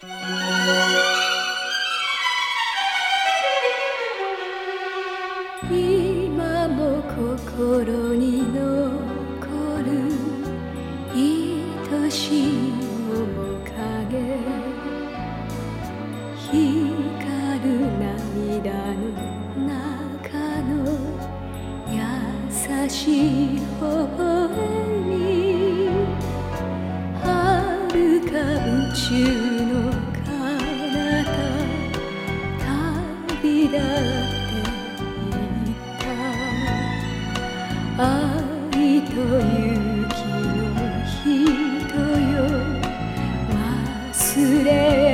今も心に残る愛しい面影。光る涙の中の優しい微笑み。遥か宇宙旅立って愛と勇気の人よ。忘れ